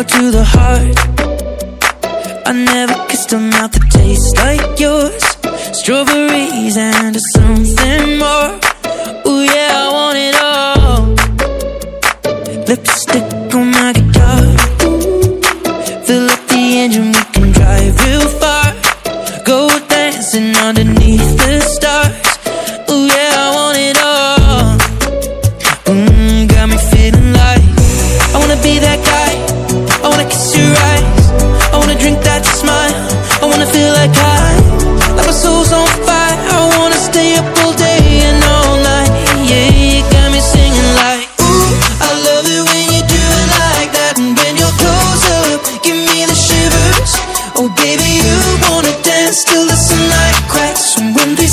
I never kissed a mouth that tastes like yours. Strawberries and something more. Ooh yeah, I want it all. Lipstick on my guitar. Fill up the engine, we can drive real far. Go dancing underneath the stars. Ooh yeah, I want it all. Mm, got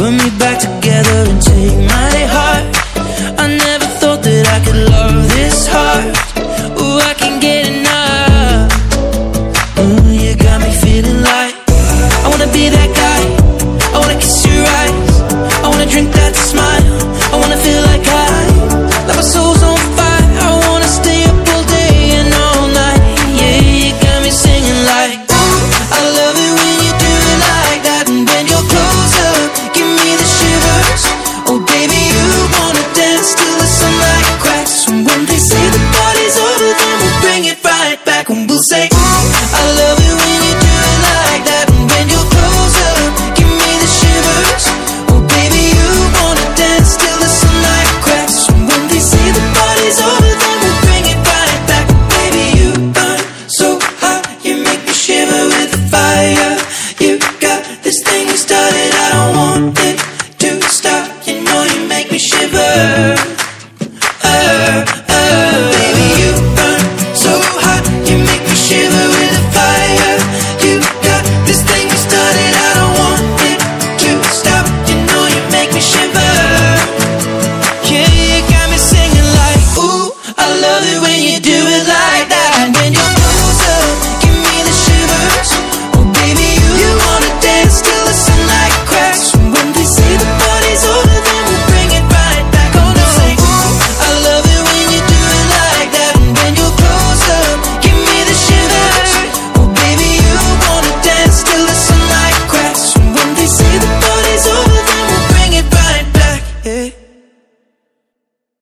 Put me back together and take my heart. say, I love